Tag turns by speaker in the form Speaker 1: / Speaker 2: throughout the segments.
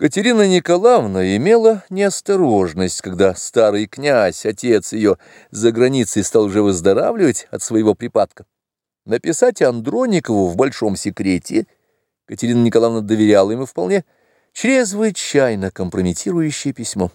Speaker 1: Катерина Николаевна имела неосторожность, когда старый князь, отец ее, за границей стал уже выздоравливать от своего припадка. Написать Андроникову в большом секрете, Катерина Николаевна доверяла ему вполне, чрезвычайно компрометирующее письмо.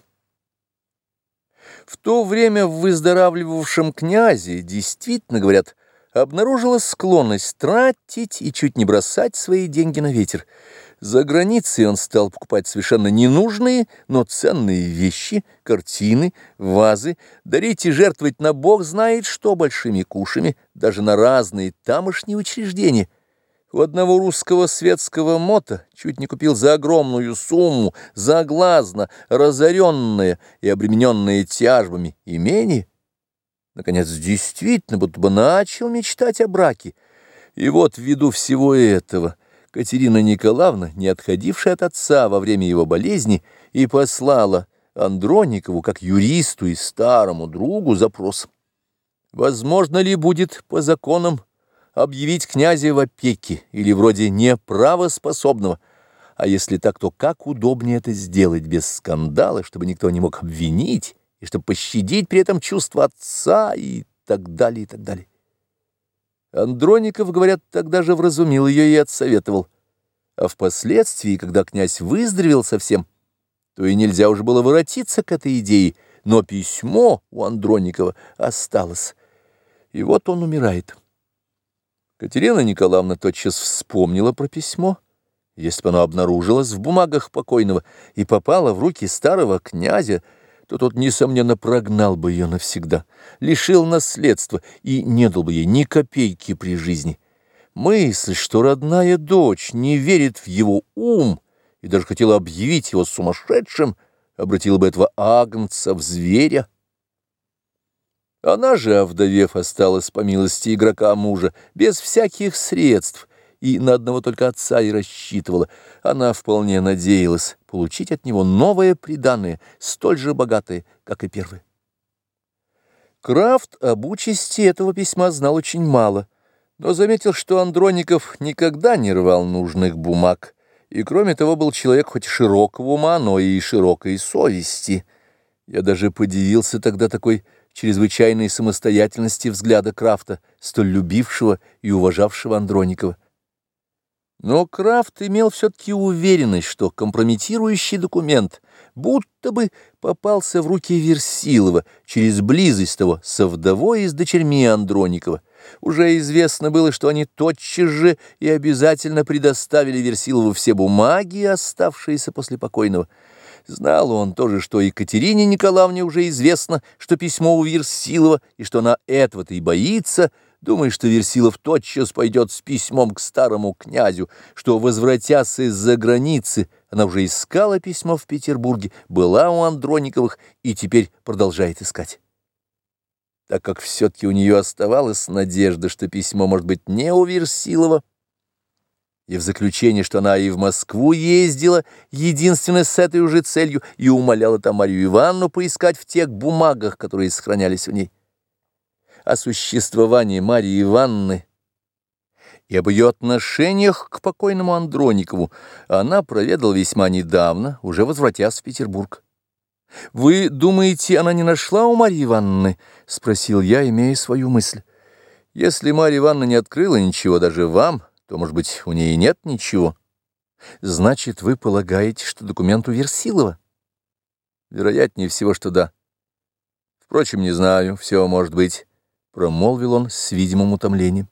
Speaker 1: В то время в выздоравливавшем князе, действительно, говорят, обнаружилась склонность тратить и чуть не бросать свои деньги на ветер – за границей он стал покупать совершенно ненужные, но ценные вещи, картины, вазы, дарить и жертвовать на бог знает что большими кушами, даже на разные тамошние учреждения. У одного русского светского мота чуть не купил за огромную сумму, заглазно, разоренное и обремененное тяжбами имение. Наконец, действительно, будто бы начал мечтать о браке. И вот ввиду всего этого — Катерина Николаевна, не отходившая от отца во время его болезни, и послала Андроникову, как юристу и старому другу, запрос. Возможно ли будет по законам объявить князя в опеке или вроде неправоспособного? А если так, то как удобнее это сделать без скандала, чтобы никто не мог обвинить, и чтобы пощадить при этом чувство отца и так далее, и так далее. Андроников, говорят, тогда же вразумил ее и отсоветовал. А впоследствии, когда князь выздоровел совсем, то и нельзя уже было воротиться к этой идее, но письмо у Андроникова осталось. И вот он умирает. Катерина Николаевна тотчас вспомнила про письмо, если бы оно обнаружилось в бумагах покойного и попало в руки старого князя, то тот, несомненно, прогнал бы ее навсегда, лишил наследства и не дал бы ей ни копейки при жизни. Мысль, что родная дочь не верит в его ум и даже хотела объявить его сумасшедшим, обратила бы этого агнца в зверя. Она же, овдовев, осталась по милости игрока мужа, без всяких средств, и на одного только отца и рассчитывала. Она вполне надеялась получить от него новое приданное, столь же богатое, как и первое. Крафт об участи этого письма знал очень мало, но заметил, что Андроников никогда не рвал нужных бумаг, и кроме того был человек хоть широкого ума, но и широкой совести. Я даже подивился тогда такой чрезвычайной самостоятельности взгляда Крафта, столь любившего и уважавшего Андроникова. Но Крафт имел все-таки уверенность, что компрометирующий документ будто бы попался в руки Версилова через близость того со вдовой и дочерьми Андроникова. Уже известно было, что они тотчас же и обязательно предоставили Версилову все бумаги, оставшиеся после покойного. Знал он тоже, что Екатерине Николаевне уже известно, что письмо у Версилова, и что она этого-то и боится — Думая, что Версилов тотчас пойдет с письмом к старому князю, что, возвратясь из-за границы, она уже искала письмо в Петербурге, была у Андрониковых и теперь продолжает искать. Так как все-таки у нее оставалась надежда, что письмо может быть не у Версилова, и в заключение, что она и в Москву ездила, единственно с этой уже целью, и умоляла там Марию Ивановну поискать в тех бумагах, которые сохранялись в ней о существовании Марии Ивановны и об ее отношениях к покойному Андроникову она проведала весьма недавно, уже возвратясь в Петербург. «Вы думаете, она не нашла у Марьи Ивановны?» — спросил я, имея свою мысль. «Если Марья Ивановна не открыла ничего даже вам, то, может быть, у нее нет ничего. Значит, вы полагаете, что документ у Версилова?» «Вероятнее всего, что да. Впрочем, не знаю, все может быть» промолвил он с видимым утомлением.